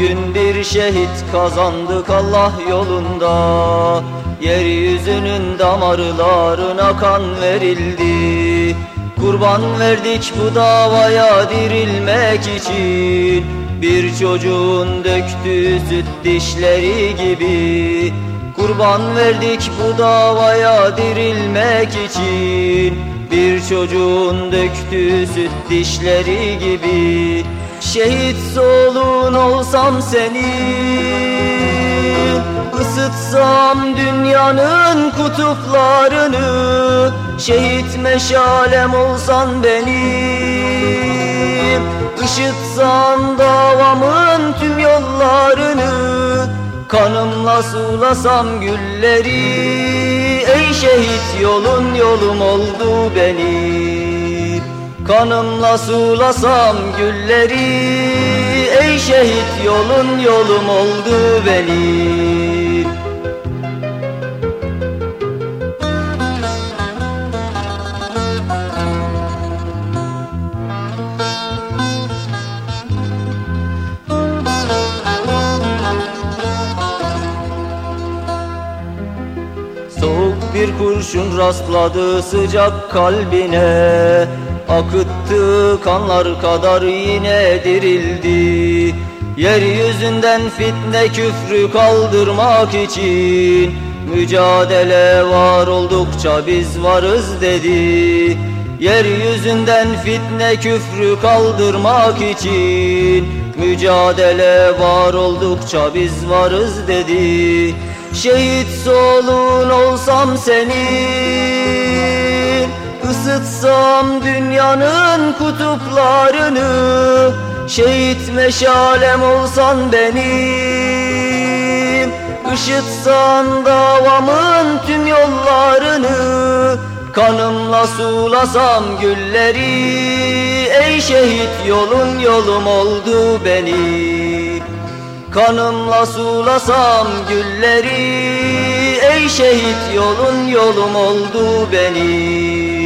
bir şehit kazandık Allah yolunda. Yeryüzünün damarlarına kan verildi. Kurban verdik bu davaya dirilmek için. Bir çocuğun döktüğü süt dişleri gibi. Kurban verdik bu davaya dirilmek için. Bir çocuğun döktüğü süt dişleri gibi Şehit solun olsam senin Isıtsam dünyanın kutuplarını Şehit meşalem olsan benim Işıtsan davamın tüm yollarını Kanımla sulasam gülleri. Ey şehit yolun yolum oldu benim Kanımla sulasam gülleri Ey şehit yolun yolum oldu benim bir kurşun rastladı sıcak kalbine. Akıttı kanlar kadar yine dirildi. Yeryüzünden fitne küfrü kaldırmak için Mücadele var oldukça biz varız dedi. Yeryüzünden fitne küfrü kaldırmak için Mücadele var oldukça biz varız dedi Şehit solun olsam senin Isıtsam dünyanın kutuplarını Şehit meşalem olsan benim Işıtsan davamın tüm yollarını Kanımla sulasam gülleri Ey şehit yolun yolum oldu benim Kanımla sulasam gülleri Ey şehit yolun yolum oldu benim